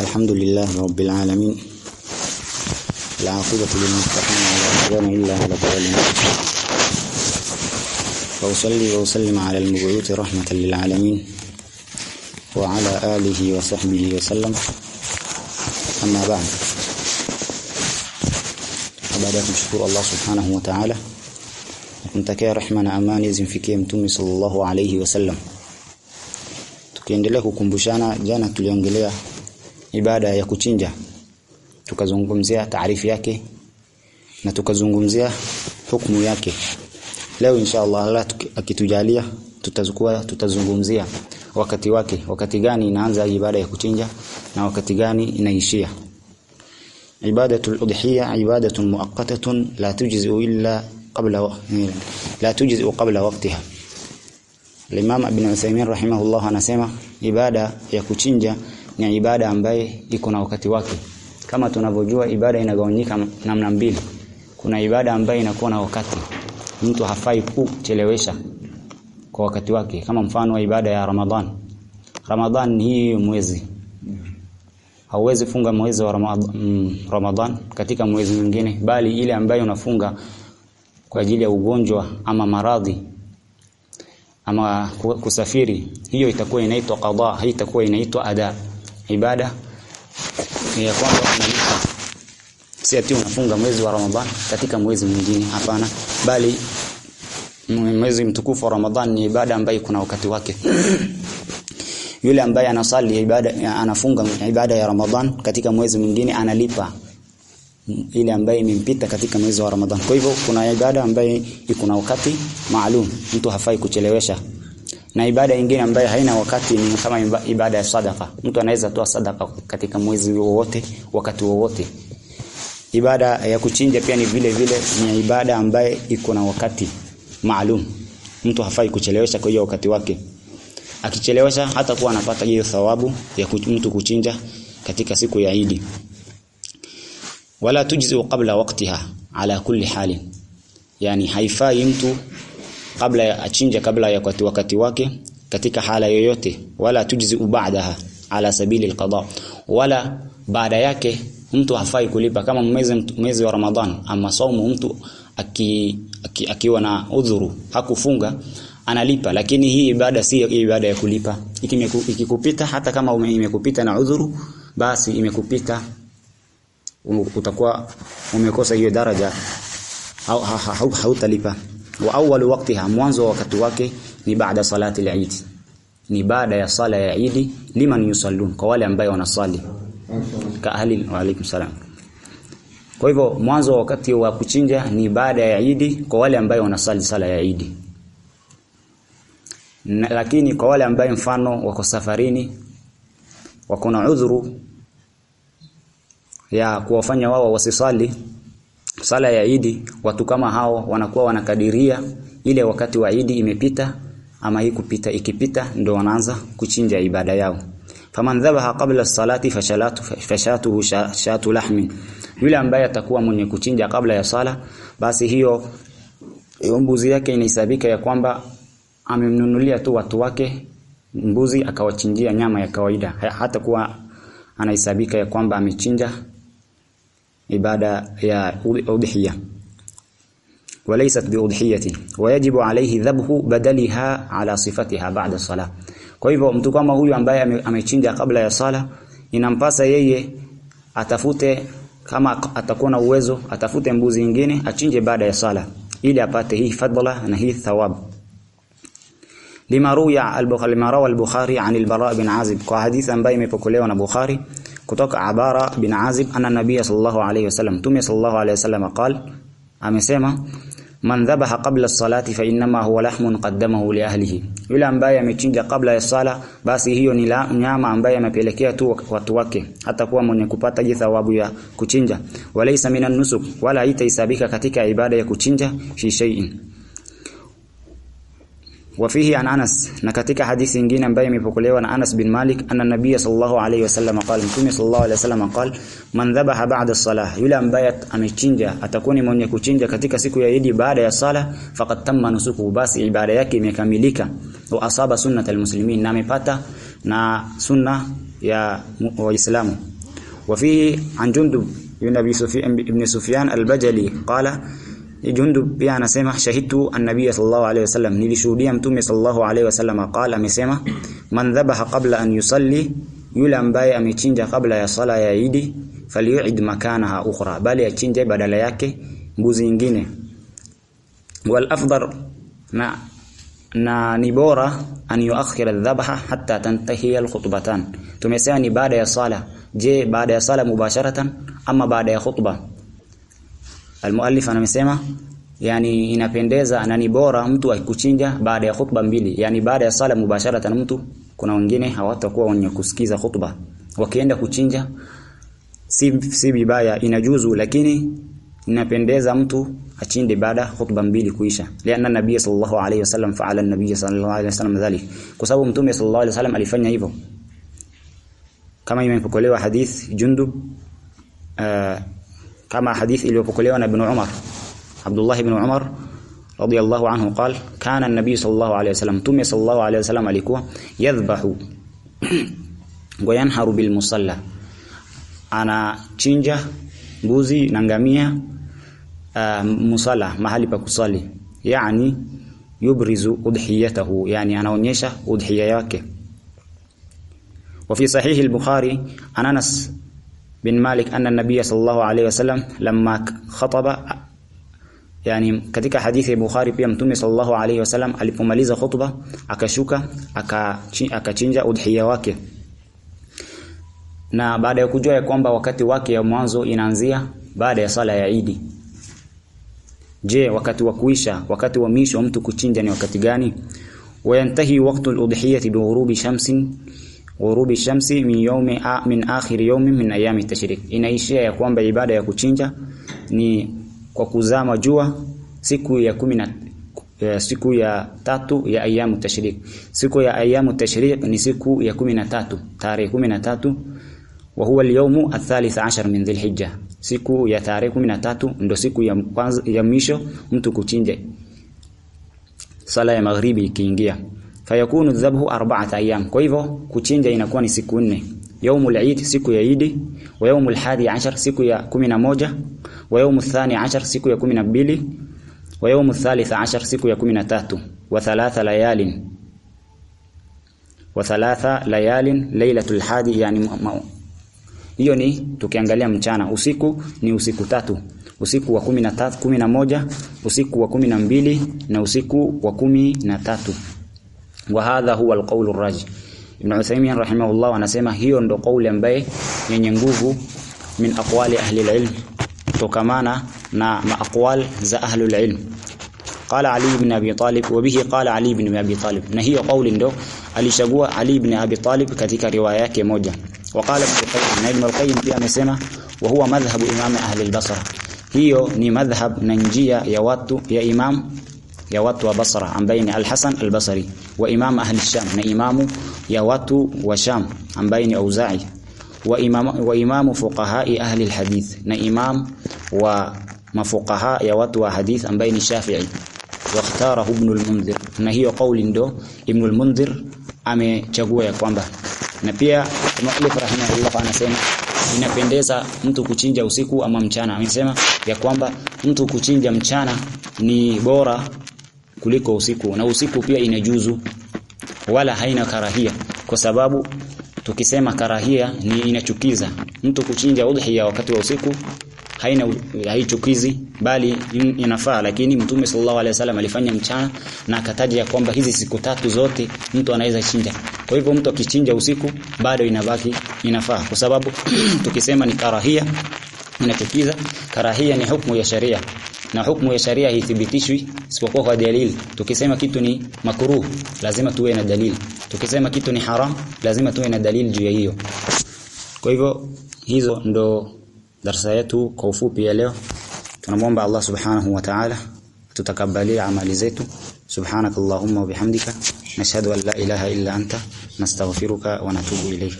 الحمد لله رب العالمين. العاقبة للمستقيم ولا عدوان إلا على الظالمين. فأصلي وأسلم على المبعوث رحمة للعالمين. وعلى آله وصحبه وسلم. أما بعد. أبدا نشكر الله سبحانه وتعالى. أنت كي رحمن أمان يزن في كيم تومي صلى الله عليه وسلم. تكيند لك كمبشانا جانا تليون ibada ya kuchinja. Tukazungumzia taarifu yake na tukazungumzia hukumu yake. Leo inshallah Allah akitujalia tutazukua tutazungumzia wakati wake. Wakati gani inaanza ibada ya kuchinja na wakati gani inaishia. Ibadatul udhiya ibadatun muaqqatatun la tujzi illa qabla la tujzi qabla waqtiha. Imam Ibn usaymin rahimahullah anasema ibada ya kuchinja ni ibada ambaye iko na wakati wake. Kama tunavyojua ibada inagawanyika namna mbili. Kuna ibada ambaye inakuwa na wakati. Mtu hafai kuchelewesha kwa wakati wake. Kama mfano wa ibada ya Ramadhan. Ramadhan hii mwezi. Hauwezi funga mwezi wa Ramadhan, mm, Ramadhan katika mwezi mwingine bali ile ambayo unafunga kwa ajili ya ugonjwa ama maradhi ama kusafiri. Hiyo itakuwa inaitwa qada itakuwa inaitwa ada ibada ni ya kwamba unalipa si ati unafunga mwezi wa Ramadhani katika mwezi mwingine hapana bali mwezi mtukufu wa Ramadhani ni ibada ambayo kuna wakati wake yule ambaye anasali ibada anafunga ibada ya Ramadhan katika mwezi mwingine analipa ile ambaye imempita katika mwezi wa Ramadhan. Kwa hivyo kuna ibada ambaye iko na wakati maalum, mtu hafai kuchelewesha. Na ibada nyingine ambayo haina wakati ni kama ibada ya sadaka. Mtu anaweza toa sadaka katika mwezi wowote, wakati wowote. Ibada ya kuchinja pia ni vile vile ni ibada ambaye iko na wakati maalum. Mtu hafai kuchelewesha kwa hiyo wakati wake akichelewesha hata kuwa anapata hiyo thawabu ya mtu kuchinja katika siku ya Eid wala tujzi qabla waktiha ala kulli hali yani haifai mtu kabla ya achinja kabla ya wakati, wakati wake katika hala yoyote wala tujzi ba'daha ala sabili alqada. Wala baada yake mtu hafai kulipa kama mwezi mwezi wa Ramadhan. Ama saumu mtu aki, aki, akiwa na udhuru hakufunga analipa. Lakini hii ibada si ibada ya kulipa. Ikikupita hata kama imekupita na udhuru basi imekupita. Utakuwa umekosa hiyo daraja. Hautalipa wa awwal waqtiha mwanzo wakati wake ni baada salati al-eid. Ni baada ya sala ya Eid liman yusallun kwa wale ambao wanasali. Ka ahli wa alaykum salam. Kwa hivyo mwanzo wakati wa kuchinja ni baada ya Eid kwa wale ambao wanasali sala ya Eid. Lakini kwa wale ambaye mfano wako safarini wako na udhuru ya kuwafanya wao wasisali sala ya Idi watu kama hao wanakuwa wanakadiria ile wakati wa Idi imepita ama hii kupita ikipita ndio wanaanza kuchinja ibada yao. Faman dhabaha qabla salati fashalatu fashatuhu shatu lahmi yule ambaye atakuwa mwenye kuchinja kabla ya sala basi hiyo mbuzi yake inahesabika ya kwamba amemnunulia tu watu wake mbuzi akawachinjia nyama ya kawaida. Hata kuwa anahesabika ya kwamba amechinja ibada ya udhiya وليست بأضحية ويجب عليه ذبح بدلها على صفتها بعد الصلاة kwa hivyo mtu kama huyu ambaye amechinja kabla ya sala inampasa yeye atafute kama atakuwa na uwezo atafute mbuzi nyingine achinje baada ya sala ili apate hii fadla na hii thawabu lima ruya al-Bukhari lima rawa al-Bukhari an al-Bara bin Azib kwa hadithi ambayo imepokelewa na Bukhari kutoka Abara bin Azib anna nabiy sallallahu alayhi wasallam tume sallallahu alayhi wasallam qal amesema man dhabaha qabla as-salati fa inma huwa lahmun qaddamahu li ahlihi. Yule ambaye amechinja kabla ya sala basi hiyo ni nyama ambaye amepelekea tu watu wake hata kuwa mwenye kupata je thawabu ya kuchinja. Walaysa minan nusuk wala haitaisabika katika ibada ya kuchinja fi shay'in Wafihi an Anas, na katika hadithi nyingine ambayo imepokelewa na Anas bin Malik, anna nabiyya sallallahu alayhi wasallam qala, mtume sallallahu alayhi wasallam qala, man dhabaha ba'da salah, yule ambaye amechinja atakuwa ni mwenye kuchinja katika siku ya Idi baada ya sala, faqad tamma nusuku, basi ibada yake imekamilika, wa asaba sunnatal muslimin, na amepata na sunna ya Waislamu. Wafihi an Jundub ibn Sufyan ibn Sufyan al-Bajali qala Jundub pia anasema shahidtu an-nabiy sallallahu alayhi wasallam nilishuhudia mtume sallallahu alayhi wasallam qala amesema man dhabaha qabla an yusalli yule ambaye amechinja kabla ya sala ya Idi falyu'id makanaha ukhra bali achinje badala yake mbuzi nyingine. Wal afdar na na ni bora an yuakhira adh-dhabha hatta tantahi al-khutbatan. Tumesema ni baada ya sala je baada ya sala mubasharatan ama baada ya khutba Almuallif anamesema yani inapendeza na ni bora mtu akikuchinja baada ya khutba mbili. Yani baada ya sala mubasharatan mtu kuna wengine hawatakuwa wenye kusikiza khutba. Wakienda kuchinja si si bibaya, inajuzu lakini inapendeza mtu achinde baada khutba mbili kuisha. Lianna nabii sallallahu alayhi wasallam faala nabii sallallahu alayhi wasallam dhalik. Kwa sababu mtume sallallahu alayhi wasallam alifanya hivyo. Kama imepokelewa hadith jundub uh, kama hadith iliyopokelewa na ibn Umar Abdullah ibn Umar radiyallahu anhu قال كان النبي صلى الله عليه وسلم تمي صلى الله عليه وسلم alikuwa yadhbahu wayanharu bil musalla anachinja mbuzi na ngamia uh, musalla mahali pa kusali yani yubrizu udhiyatahu yani anaonyesha udhiya yake وفي صحيح البخاري عن انس bin Malik anna nabiya sallallahu alaihi wasallam lamma khataba, yani katika hadithi ya Bukhari pia mtume sallallahu alaihi wasallam alipomaliza khutba akashuka akachinja udhiya wake, na baada ya kujua ya kwamba wakati wake ya mwanzo inaanzia baada ya sala ya Idi. Je, wakati wa kuisha, wakati wa mwisho mtu kuchinja ni wakati gani? wayantahi waqtu al-udhiyati bi ghurubi shamsin ghurubi shamsi min yawmi min akhir yawmi min ayami tashrik. Inaishia ya kwamba ibada ya kuchinja ni kwa kuzama jua siku ya kumi na siku ya tatu ya ayamu tashrik. Siku ya ayamu tashrik ni siku ya kumi na tatu tarehe kumi na tatu wa huwa al-yawmu ath-thalith 'ashar min dhil-hijja. Siku ya tarehe kumi na tatu ndo siku ya kwanza ya mwisho mtu kuchinja. Sala ya maghribi ikiingia fayakunu dhabhu arba'ata ayyam. Kwa hivyo kuchinja inakuwa ni siku nne. Yaumul eid siku ya idi wa yaumul hadi ashar siku ya 11 wa yaumul thani ashar siku ya 12 wa yaumul thalith ashar siku ya 13 wa thalatha layalin. Wa thalatha layalin lailatul hadi yani hiyo ni tukiangalia mchana. Usiku ni usiku tatu. Usiku wa 13 11 usiku wa 12 na usiku wa wa hadha huwa alqaulu raji. Ibn Uthaymeen rahimahullah anasema hiyo ndo kauli ambaye yenye nguvu min aqwali ahli alilm, tokamana na maaqwal za ahli alilm. Qala Ali ibn Abi Talib wa bihi qala Ali ibn Abi Talib, na hiyo kauli ndo alichagua Ali ibn Abi Talib katika riwaya yake moja. Waqala Ibn Ibn Qayyim pia amesema wa huwa madhhabu imam ahli al-Basra, hiyo ni madhhab na njia ya watu ya Imam ya watu wa Basra ambaye ni Al-Hasan Al-Basri wa imam ahli Sham na imamu ya watu wa Sham ambaye ni Auza'i wa imam wa imamu fuqahai ahli al-hadith na imam wa mafuqaha ya watu wa hadith ambaye ni Shafi'i wakhtarahu Ibn al-Mundhir na hiyo kauli ndo Ibn al-Mundhir amechagua ya kwamba na pia Muallif rahimahullah anasema inapendeza mtu kuchinja usiku ama mchana. Amesema ya kwamba mtu kuchinja mchana ni bora kuliko usiku. Na usiku pia inajuzu wala haina karahia. Kwa sababu tukisema karahia ni inachukiza. Mtu kuchinja udhiya wakati wa usiku haina haichukizi bali inafaa. Lakini mtume sallallahu alaihi wasallam alifanya mchana na akataja kwamba hizi siku tatu zote mtu anaweza chinja. Kwa hivyo mtu akichinja usiku bado inabaki inafaa. Kwa sababu tukisema ni karahia inachukiza. Karahia ni hukumu ya sharia na hukumu ya sharia haithibitishwi isipokuwa kwa dalili. Tukisema kitu ni makruh lazima tuwe na dalili. Tukisema kitu ni haram lazima tuwe na dalili juu ya hiyo. Kwa hivyo hizo ndo darasa yetu kwa ufupi ya leo. Tunamwomba Allah subhanahu wa ta'ala tutakabalie amali zetu. Subhanakallahumma wa bihamdika. Nashhadu an la ilaha illa anta. Nastaghfiruka wa natubu ilayk